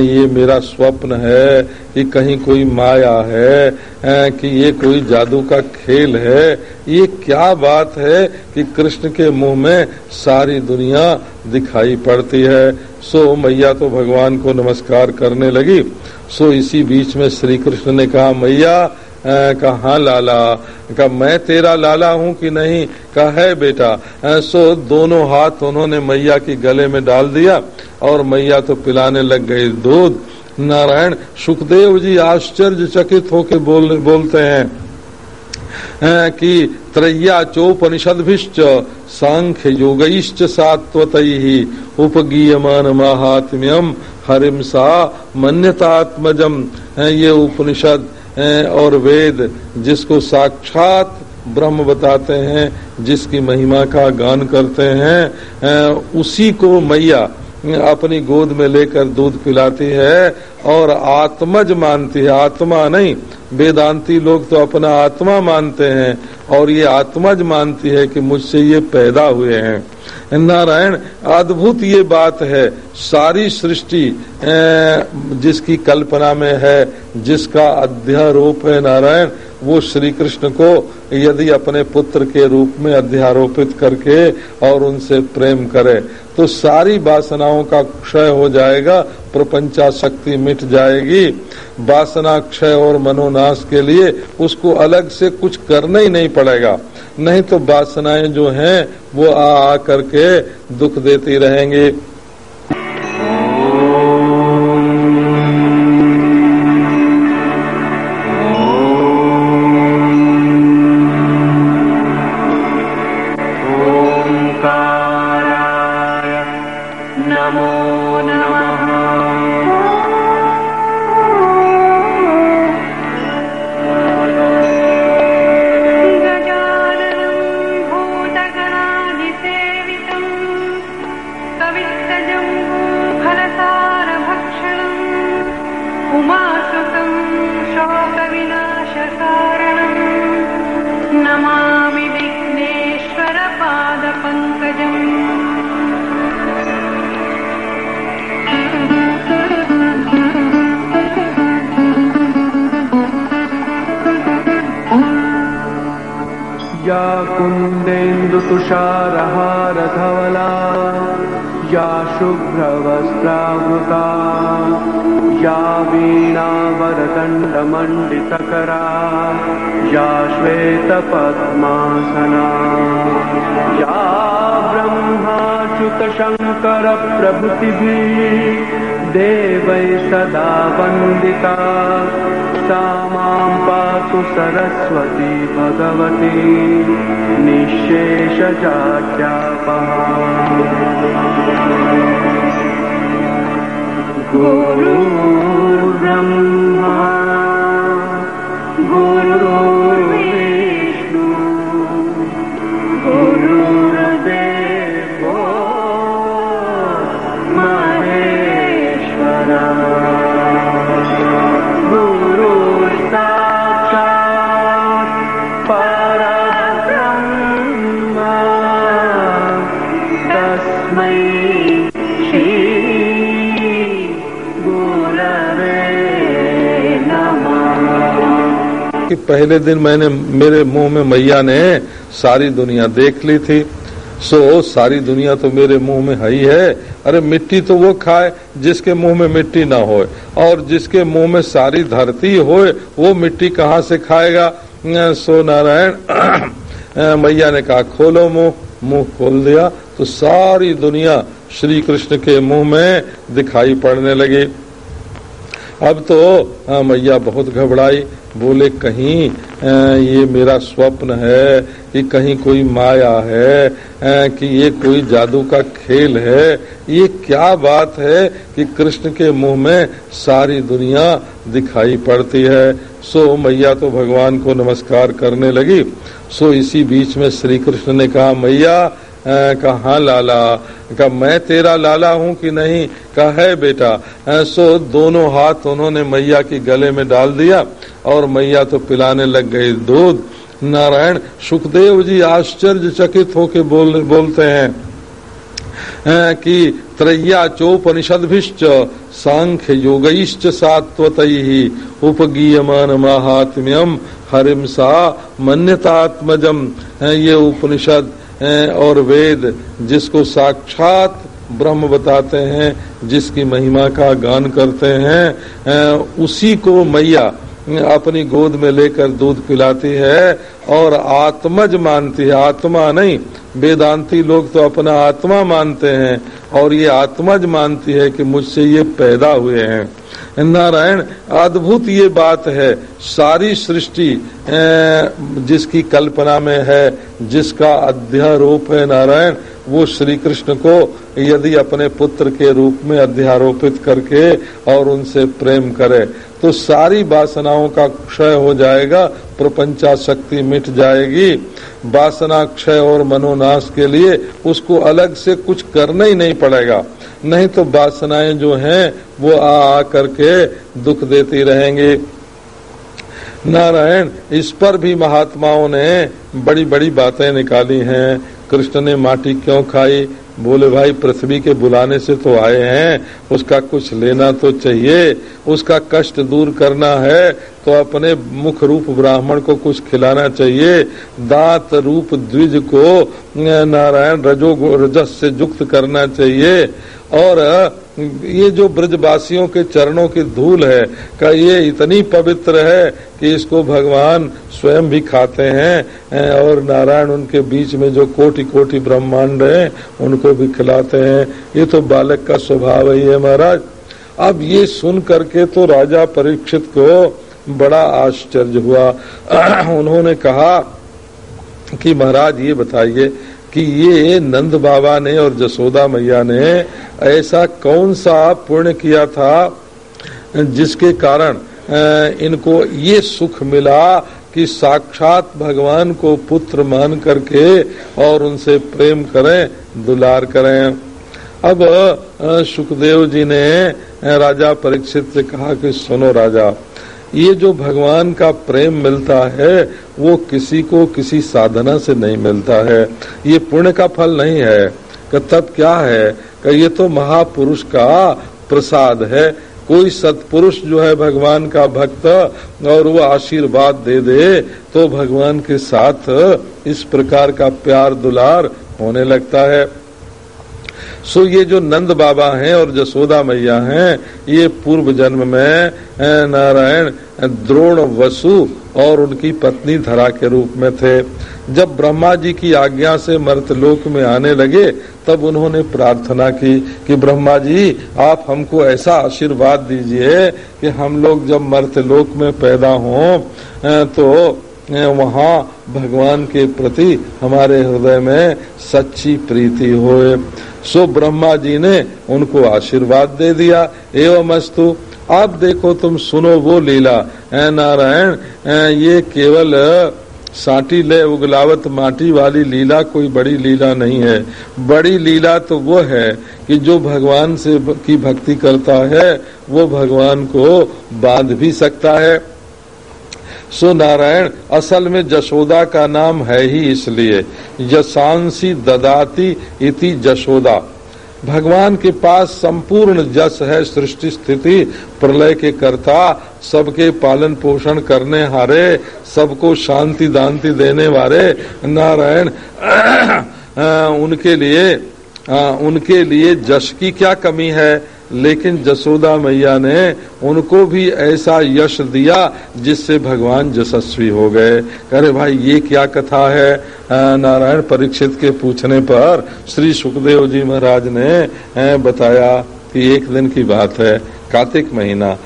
ये मेरा स्वप्न है कि कहीं कोई माया है कि ये कोई जादू का खेल है, ये क्या बात है कि कृष्ण के मुँह में सारी दुनिया दिखाई पड़ती है? सो मैया तो भगवान को नमस्कार करने लगी। सो इसी बीच में श्री कृष्ण ने कहा, मैया कहा, लाला। कहा, मैं तेरा लाला हूँ कि नहीं? कहा, है बेटा। सो दोनों हाथ उन्होंने मैया की गले में डाल दिया और मैया तो पिलाने लग गई। दूध, नारायण, सुखदेव जी आश्चर्य चकित होके बोल, बोलते हैं कि त्रैया चोपनिषद सांख्य योगईश्च सात्वत ही उपगीयमान महात्म्यम हरिमसा मन्यतात्मजम ये उपनिषद और वेद जिसको साक्षात ब्रह्म बताते हैं, जिसकी महिमा का गान करते हैं, उसी को मैया अपनी गोद में लेकर दूध पिलाती है और आत्मज मानती है। आत्मा नहीं, वेदांती लोग तो अपना आत्मा मानते हैं और ये आत्मज मानती है कि मुझसे ये पैदा हुए हैं। नारायण, अद्भुत ये बात है। सारी सृष्टि जिसकी कल्पना में है, जिसका अध्यारोप है नारायण, वो श्री कृष्ण को यदि अपने पुत्र के रूप में अध्यारोपित करके और उनसे प्रेम करे तो सारी वासनाओं का क्षय हो जाएगा प्रपंचा शक्ति मिट जाएगी। वासना क्षय और मनोनाश के लिए उसको अलग से कुछ करना ही नहीं पड़ेगा। नहीं तो वासनाएँ जो हैं, वो आ आ करके दुख देती रहेंगी। तुषारहारधवला या शुभ्रवस्त्रावृता या वीणावरदण्डमण्डितकरा या श्वेतपद्मासना या ब्रह्माच्युतशङ्करप्रभृतिभिः देवै सदा वन्दिता। सा मां पातु सरस्वती भगवती। निःशेषजाड्यापहा गुरुर्ब्रह्मा गुरुर्विष्णु पहले दिन मैंने मेरे मुँह में मैया ने सारी दुनिया देख ली थी। सो, सारी दुनिया तो मेरे मुँह में है ही है। अरे, मिट्टी तो वो खाए जिसके मुँह में मिट्टी ना होए, और जिसके मुँह में सारी धरती होए, वो मिट्टी कहाँ से खाएगा? सो नारायण मैया ने कहा, खोलो मुँह मुँह खोल दिया तो सारी दुनिया श्री कृष्ण के मुँह में दिखाई पड़ने लगी। अब तो हाँ, मैया बहुत घबराई बोले कहीं ये मेरा स्वप्न है कि कहीं कोई माया है कि ये कोई जादू का खेल है। ये क्या बात है कि कृष्ण के मुँह में सारी दुनिया दिखाई पड़ती है। सो मैया तो भगवान को नमस्कार करने लगी। सो इसी बीच में श्री कृष्ण ने कहा मैया कहा हाँ लाला कहा मैं तेरा लाला हूँ कि नहीं? कहा है बेटा सो दोनों हाथ उन्होंने मैया की गले में डाल दिया और मैया तो पिलाने लग गई। दूध नारायण सुखदेव जी आश्चर्य आश्चर्यचकित होके बोल बोलते हैं कि त्रय्या चोपनिषदभिश्च सांख्य योगैश्च सात्वत ही उपगीयमान महात्म्यम। हरिमसा मन्यतात्मजम। अ, ये उपनिषद और वेद जिसको साक्षात ब्रह्म बताते हैं, जिसकी महिमा का गान करते हैं, उसी को मैया अपनी गोद में लेकर दूध पिलाती है और आत्मज मानती है। आत्मा नहीं, वेदांती लोग तो अपना आत्मा मानते हैं। और ये आत्मज मानती है कि मुझसे ये पैदा हुए हैं। नारायण, अद्भुत ये बात है। सारी सृष्टि जिसकी कल्पना में है, जिसका अध्यारोप है नारायण वो श्री कृष्ण को यदि अपने पुत्र के रूप में अध्यारोपित करके और उनसे प्रेम करे तो सारी वासनाओं का क्षय हो जाएगा प्रपंचा शक्ति मिट जाएगी। वासना क्षय और मनोनाश के लिए उसको अलग से कुछ करना ही नहीं पड़ेगा। नहीं तो वासनाएँ जो हैं, वो आ आ करके दुख देती रहेंगी। नारायण, इस पर भी महात्माओं ने बड़ी बड़ी बातें निकाली हैं। कृष्ण ने माटी क्यों खाई? बोले, भाई, पृथ्वी के बुलाने से तो आए हैं, उसका कुछ लेना तो चाहिए, उसका कष्ट दूर करना है तो अपने मुख रूप ब्राह्मण को कुछ खिलाना चाहिए। दात रूप द्विज को नारायण रजो रजस से युक्त करना चाहिए। और ये जो ब्रजवासियों के चरणों की धूल है, का ये इतनी पवित्र है कि इसको भगवान स्वयं भी खाते हैं और नारायण उनके बीच में जो कोटि कोटि ब्रह्मांड है, उनको भी खिलाते हैं। ये तो बालक का स्वभाव ही है महाराज। अब ये सुन करके तो राजा परीक्षित को बड़ा आश्चर्य हुआ। उन्होंने कहा कि महाराज, ये बताइए कि ये नंद बाबा ने और जसोदा मैया ने ऐसा कौन सा पुण्य किया था जिसके कारण इनको ये सुख मिला कि साक्षात भगवान को पुत्र मान करके और उनसे प्रेम करें, दुलार करें। अब सुखदेव जी ने राजा परीक्षित से कहा कि, सुनो राजा ये जो भगवान का प्रेम मिलता है, वो किसी को किसी साधना से नहीं मिलता है। ये पुण्य का फल नहीं है। तब क्या है? कि ये तो महापुरुष का प्रसाद है। कोई सत्पुरुष जो है भगवान का भक्त और वो आशीर्वाद दे दे तो भगवान के साथ इस प्रकार का प्यार दुलार होने लगता है। सो ये जो नंद बाबा हैं और जसोदा मैया हैं, ये पूर्व जन्म में नारायण द्रोण वसु और उनकी पत्नी धरा के रूप में थे। जब ब्रह्मा जी की आज्ञा से मर्तलोक में आने लगे, तब उन्होंने प्रार्थना की कि ब्रह्मा जी, आप हमको ऐसा आशीर्वाद दीजिए कि हम लोग जब मर्तलोक में पैदा हों तो वहाँ भगवान के प्रति हमारे हृदय में सच्ची प्रीति होए। सो ब्रह्मा जी ने उनको आशीर्वाद दे दिया। एवं अस्तु अब देखो तुम सुनो वो लीला। नारायण ये केवल साटी ले उगलावत माटी वाली लीला, कोई बड़ी लीला नहीं है। बड़ी लीला तो वो है कि जो भगवान से की भक्ति करता है, वो भगवान को बाँध भी सकता है। सो नारायण असल में जशोदा का नाम है ही इसलिए यशांसी ददाती इति जशोदा भगवान के पास संपूर्ण जस है सृष्टि स्थिति प्रलय के कर्ता सबके पालन पोषण करने हारे सबको शांति दांति देने वाले नारायण उनके लिए आ, उनके लिए जश की क्या कमी है? लेकिन जसोदा मैया ने उनको भी ऐसा यश दिया जिससे भगवान यशस्वी हो गए। अरे भाई, ये क्या कथा है? नारायण परीक्षित के पूछने पर श्री सुखदेव जी महाराज ने बताया कि एक दिन की बात है, कार्तिक महीना।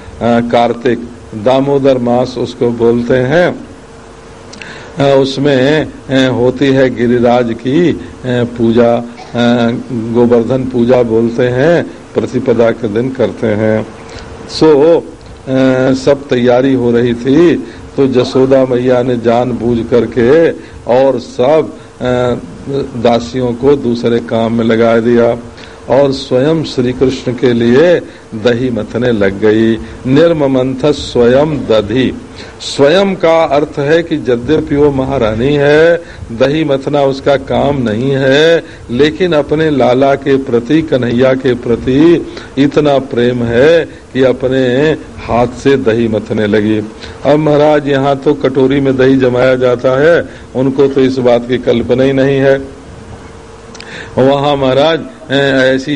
कार्तिक, दामोदर मास उसको बोलते हैं। उसमें होती है गिरिराज की पूजा। गोवर्धन पूजा बोलते हैं। प्रतिपदा के दिन करते हैं। सो so, सब तैयारी हो रही थी तो जसोदा मैया ने जान बूझ करके और सब दासियों को दूसरे काम में लगा दिया। और स्वयं श्री कृष्ण के लिए दही मथने लग गई। निर्ममंथ स्वयं दधी। स्वयं का अर्थ है कि यद्यपि वो महारानी है, दही मथना उसका काम नहीं है, लेकिन अपने लाला के प्रति, कन्हैया के प्रति इतना प्रेम है कि अपने हाथ से दही मथने लगी। अब महाराज, यहाँ तो कटोरी में दही जमाया जाता है, उनको तो इस बात की कल्पना ही नहीं है। वहाँ महाराज ऐसी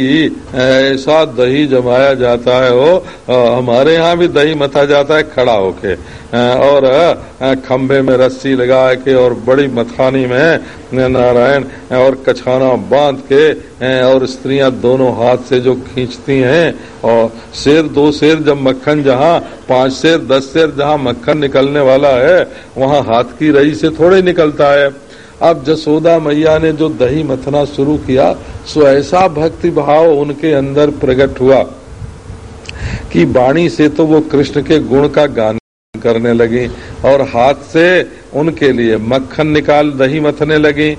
ऐसा दही जमाया जाता है वो हमारे यहाँ भी दही मथा जाता है, खड़ा होके। और खंभे में रस्सी लगा के और बड़ी मथानी में नारायण, और कछाना बाँध के और स्त्रियाँ दोनों हाथ से जो खींचती हैं, और शेर, दो शेर जब मक्खन जहाँ, पाँच शेर, दस शेर जहाँ मक्खन निकलने वाला है, वहाँ हाथ की रही से थोड़े निकलता है। अब जसोदा मैया ने जो दही मथना शुरू किया, सो ऐसा भक्ति भाव उनके अंदर प्रकट हुआ कि वाणी से तो वो कृष्ण के गुण का गान करने लगी और हाथ से उनके लिए मक्खन निकाल दही मथने लगी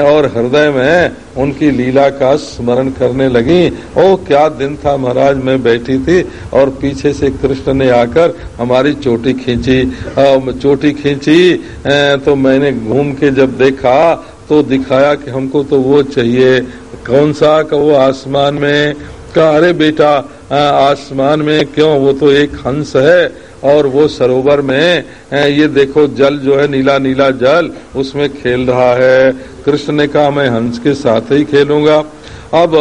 और हृदय में उनकी लीला का स्मरण करने लगी। ओ, क्या दिन था महाराज, मैं बैठी थी और पीछे से कृष्ण ने आकर हमारी चोटी खींची। चोटी खींची तो मैंने घूम के जब देखा तो दिखाया कि हमको तो वो चाहिए। कौन सा? का वो आसमान में। का अरे बेटा आसमान में क्यों? वो तो एक हंस है। और वो सरोवर में ये देखो, जल जो है नीला नीला जल, उसमें खेल रहा है। कृष्ण ने कहा, मैं हंस के साथ ही खेलूँगा। अब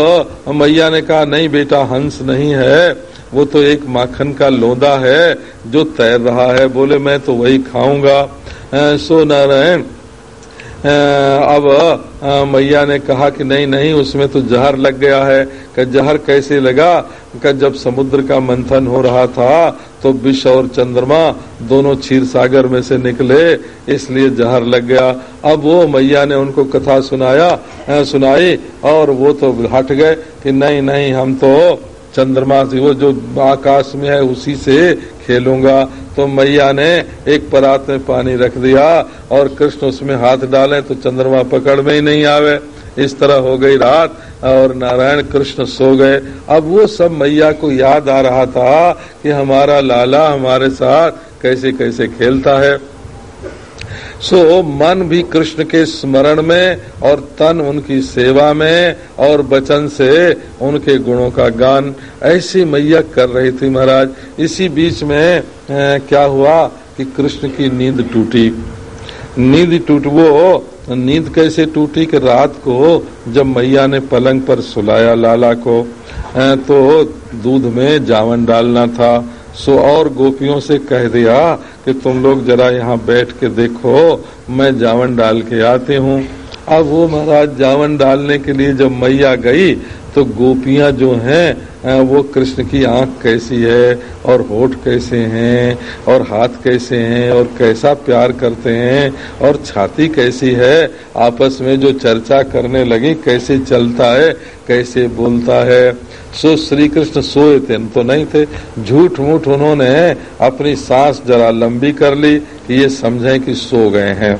मैया ने कहा, नहीं बेटा, हंस नहीं है। वो तो एक माखन का लोदा है जो तैर रहा है। बोले, मैं तो वही खाऊँगा। सो नारायण अब मैया ने कहा कि नहीं नहीं, उसमें तो जहर लग गया है। कि जहर कैसे लगा? कि जब समुद्र का मंथन हो रहा था तो विष और चंद्रमा दोनों क्षीर सागर में से निकले, इसलिए जहर लग गया। अब वो मैया ने उनको कथा सुनाया सुनाई, और वो तो हट गए कि नहीं नहीं, हम तो चंद्रमा से, वो जो आकाश में है, उसी से खेलूँगा। तो मैया ने एक परात में पानी रख दिया और कृष्ण उसमें हाथ डाले तो चंद्रमा पकड़ में ही नहीं आवे। इस तरह हो गई रात और नारायण कृष्ण सो गए। अब वो सब मैया को याद आ रहा था कि हमारा लाला हमारे साथ कैसे कैसे खेलता है। सो मन भी कृष्ण के स्मरण में और तन उनकी सेवा में और वचन से उनके गुणों का गान। ऐसी मैया कर रही थी महाराज। इसी बीच में अ, क्या हुआ कि कृष्ण की नींद टूटी। नींद टूट वो नींद कैसे टूटी कि रात को जब मैया ने पलंग पर सुलाया लाला को तो दूध में जावन डालना था। सो और गोपियों से कह दिया कि तुम लोग जरा यहाँ बैठ के देखो, मैं जावन डाल के आती हूँ। अब वो महाराज जावन डालने के लिए जब मैया गई तो गोपियाँ जो हैं वो कृष्ण की आँख कैसी है, और होठ कैसे हैं, और हाथ कैसे हैं, और कैसा प्यार करते हैं, और छाती कैसी है, आपस में जो चर्चा करने लगी, कैसे चलता है, कैसे बोलता है। सो श्री कृष्ण सोए थे तो नहीं थे। झूठ मूठ उन्होंने अपनी सांस जरा लंबी कर ली, कि ये समझें कि सो गए हैं।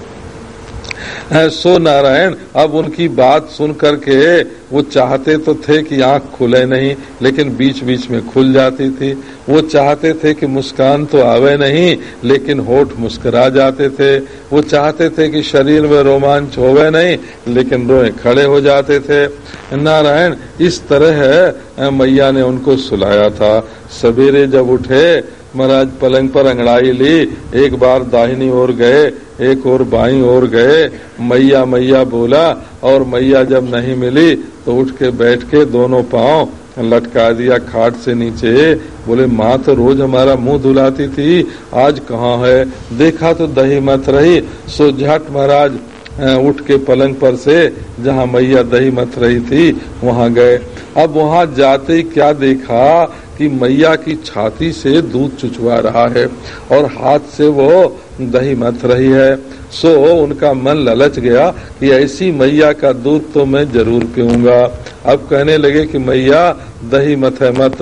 सो नारायण। अब उनकी बात सुन करके वो चाहते तो थे कि आँख खुले नहीं, लेकिन बीच बीच में खुल जाती थी। वो चाहते थे कि मुस्कान तो आवे नहीं, लेकिन होठ मुस्करा जाते थे। वो चाहते थे कि शरीर में रोमांच होवे नहीं, लेकिन रोए खड़े हो जाते थे। नारायण, इस तरह मैया ने उनको सुलाया था। सवेरे जब उठे, महाराज पलंग पर अंगड़ाई ली, एक बार दाहिनी ओर गए एक और बाई और गए, मैया मैया बोला, और मैया जब नहीं मिली तो उठ के बैठ के दोनों पाँव लटका दिया खाट से नीचे। बोले, माँ तो रोज हमारा मुँह धुलाती थी, आज कहाँ है? देखा तो दही मत रही, सो झट महाराज उठ के पलंग पर से, जहाँ मैया दही मत रही थी, वहाँ गए। अब वहाँ जाते ही क्या देखा? कि मैया की छाती से दूध चुचवा रहा है और हाथ से वो दही मथ रही है। सो उनका मन ललच गया कि ऐसी मैया का दूध तो मैं ज़रूर पीऊँगा। अब कहने लगे कि मैया, दही मत है मत,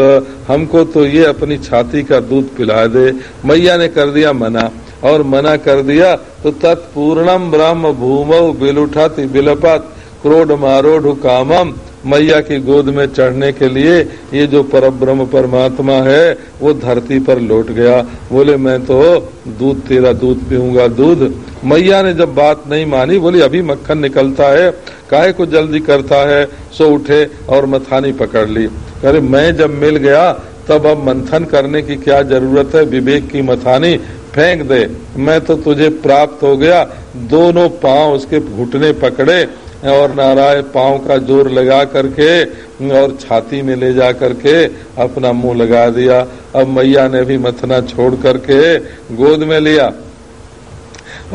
हमको तो ये अपनी छाती का दूध पिला दे। मैया ने कर दिया मना और मना कर दिया तो तत्पूर्णम ब्रह्म भूमौ बिलुठत बिलपत क्रोड मारोढ़ कामम मैया की गोद में चढ़ने के लिए ये जो पर ब्रह्म परमात्मा है, वो धरती पर लौट गया। बोले, मैं तो दूध, तेरा दूध पीऊँगा, दूध। मैया ने जब बात नहीं मानी, बोली, अभी मक्खन निकलता है, काहे को जल्दी करता है? सो उठे और मथानी पकड़ ली। अरे, मैं जब मिल गया, तब अब मंथन करने की क्या ज़रूरत है? विवेक की मथानी फेंक दे। मैं तो तुझे प्राप्त हो गया। दोनों पाँव उसके घुटने पकड़े और नारायण पाँव का ज़ोर लगा करके और छाती में ले जा करके अपना मुँह लगा दिया। अब मैया ने भी मथना छोड़ करके गोद में लिया।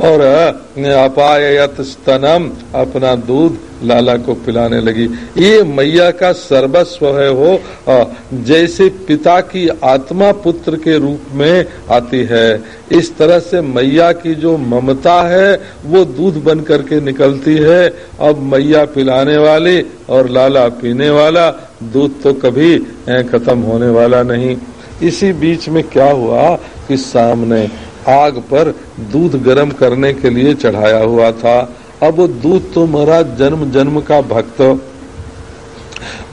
और अपायत स्तनम, अपना दूध लाला को पिलाने लगी। ये मैया का सर्वस्व है हो, जैसे पिता की आत्मा पुत्र के रूप में आती है। इस तरह से मैया की जो ममता है, वो दूध बन करके निकलती है। अब मैया पिलाने वाली और लाला पीने वाला, दूध तो कभी खत्म होने वाला नहीं। इसी बीच में क्या हुआ कि सामने आग पर दूध गर्म करने के लिए चढ़ाया हुआ था। अब वो दूध तो महाराज जन्म जन्म का भक्त।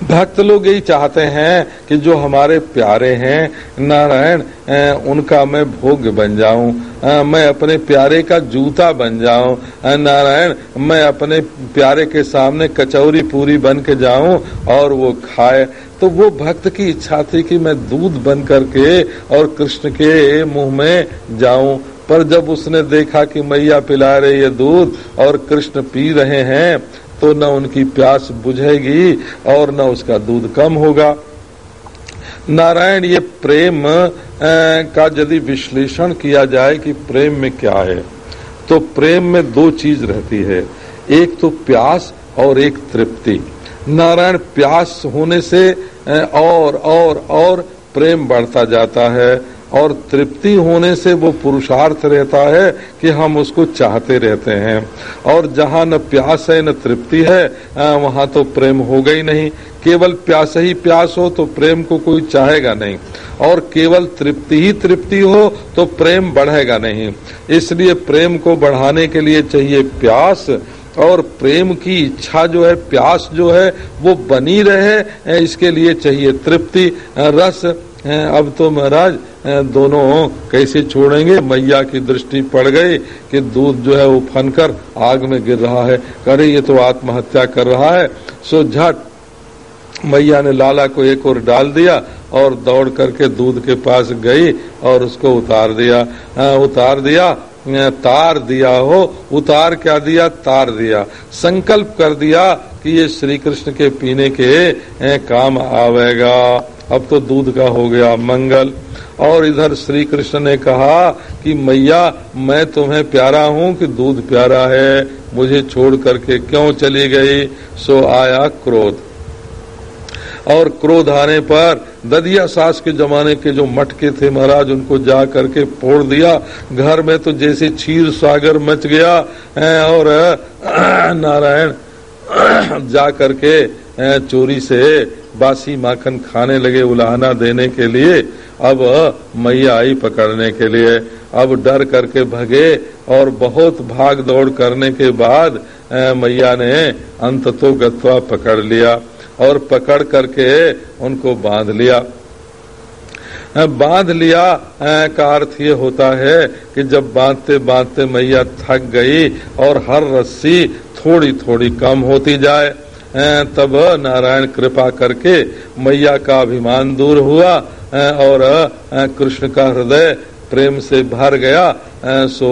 भक्त लोग यही चाहते हैं कि जो हमारे प्यारे हैं, नारायण उनका मैं भोग बन जाऊँ मैं अपने प्यारे का जूता बन जाऊँ नारायण, मैं अपने प्यारे के सामने कचौरी पूरी बन के जाऊँ और वो खाए। तो वो भक्त की इच्छा थी कि मैं दूध बन करके और कृष्ण के मुँह में जाऊँ। पर जब उसने देखा कि मैया पिला रही है दूध और कृष्ण पी रहे हैं तो न उनकी प्यास बुझेगी और न उसका दूध कम होगा। नारायण, ये प्रेम का यदि विश्लेषण किया जाए कि प्रेम में क्या है तो प्रेम में दो चीज़ रहती है, एक तो प्यास और एक तृप्ति। नारायण, प्यास होने से और और और प्रेम बढ़ता जाता है। और तृप्ति होने से वो पुरुषार्थ रहता है कि हम उसको चाहते रहते हैं। और जहाँ न प्यास है, न तृप्ति है वहाँ तो प्रेम होगा ही नहीं। केवल प्यास ही प्यास हो तो प्रेम को कोई चाहेगा नहीं। और केवल तृप्ति ही तृप्ति हो तो प्रेम बढ़ेगा नहीं। इसलिए प्रेम को बढ़ाने के लिए चाहिए प्यास। और प्रेम की इच्छा जो है, प्यास जो है, वो बनी रहे, इसके लिए चाहिए तृप्ति, रस। अब तो महाराज दोनों कैसे छोड़ेंगे? मैया की दृष्टि पड़ गई कि दूध जो है वो फनकर आग में गिर रहा है। करे ये तो आत्महत्या कर रहा है। सो झट मैया ने लाला को एक और डाल दिया और दौड़ करके दूध के पास गई और उसको उतार दिया। आ, उतार दिया तार दिया हो। उतार क्या दिया? तार दिया। संकल्प कर दिया कि ये श्री कृष्ण के पीने के काम आवेगा। अब तो दूध का हो गया मंगल। और इधर श्री कृष्ण ने कहा कि मैया, मैं तुम्हें प्यारा हूँ कि दूध प्यारा है, मुझे छोड़ करके क्यों चली गई? सो आया क्रोध। और क्रोध आने पर ददिया सास के जमाने के जो मटके थे महाराज, उनको जा करके फोड़ दिया। घर में तो जैसे क्षीर सागर मच गया और नारायण जा करके चोरी से बासी माखन खाने लगे, उलाहना देने के लिए। अब मैया आई पकड़ने के लिए। अब डर करके भगे और बहुत भाग दौड़ करने के बाद मैया ने अंत तो गत्वा पकड़ लिया और पकड़ करके उनको बाँध लिया। बाँध लिया का अर्थ ये होता है कि जब बांधते बांधते मैया थक गई और हर रस्सी थोड़ी थोड़ी कम होती जाए। तब नारायण कृपा करके मैया का अभिमान दूर हुआ और कृष्ण का हृदय प्रेम से भर गया सो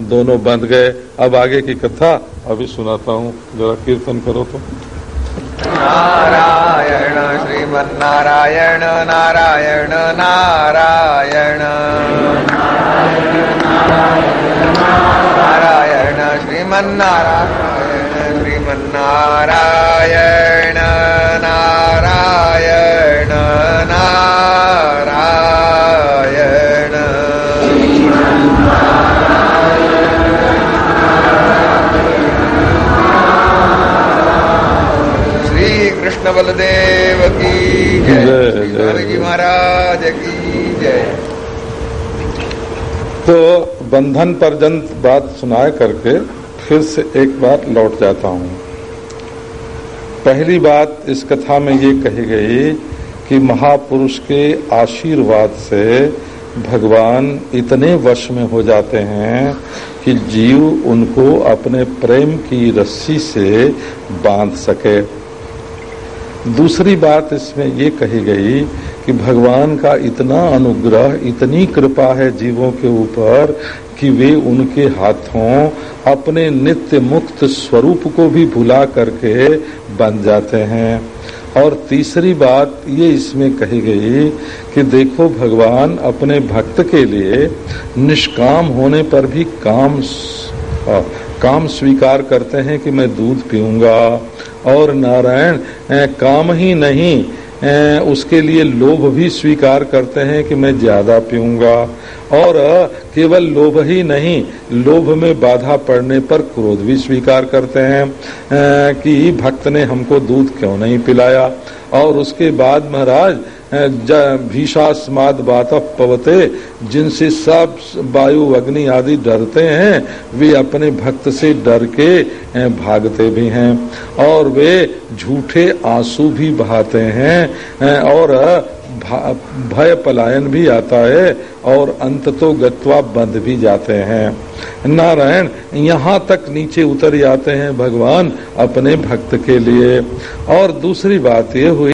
दोनों बंध गए। अब आगे की कथा अभी सुनाता हूँ, जरा कीर्तन करो तो। नारायण, श्रीमन्नारायण, नारायण नारायण। नारायण श्रीमन्नारायण श्रीमन्नारायण नारायण नारायण नारायण नारायण। श्री कृष्ण बलदेव की जय जय, श्री महाराज की जय। तो बंधन पर्यंत बात सुनाए करके फिर से एक बार लौट जाता हूँ। पहली बात इस कथा में ये कही गई कि महापुरुष के आशीर्वाद से भगवान इतने वश में हो जाते हैं कि जीव उनको अपने प्रेम की रस्सी से बाँध सके। दूसरी बात इसमें ये कही गई कि भगवान का इतना अनुग्रह इतनी कृपा है जीवों के ऊपर कि वे उनके हाथों अपने नित्य मुक्त स्वरूप को भी भुला करके बन जाते हैं। और तीसरी बात ये इसमें कही गई कि देखो भगवान अपने भक्त के लिए निष्काम होने पर भी काम आ, काम स्वीकार करते हैं कि मैं दूध पीऊँगा। और नारायण काम ही नहीं। उसके लिए लोभ भी स्वीकार करते हैं कि मैं ज़्यादा पीऊँगा। और, केवल लोभ ही नहीं, लोभ में बाधा पड़ने पर क्रोध भी स्वीकार करते हैं। कि भक्त ने हमको दूध क्यों नहीं पिलाया? और उसके बाद, महाराज भीषास्माद बात पवते, जिनसे सब वायु, अग्नि आदि डरते हैं, वे अपने भक्त से डर के भागते भी हैं। और वे झूठे आँसू भी बहाते हैं और भय पलायन भी आता है, और अंत तो गत्वा बंध भी जाते हैं। नारायण, यहाँ तक नीचे उतर जाते हैं भगवान अपने भक्त के लिए। और दूसरी बात ये हुई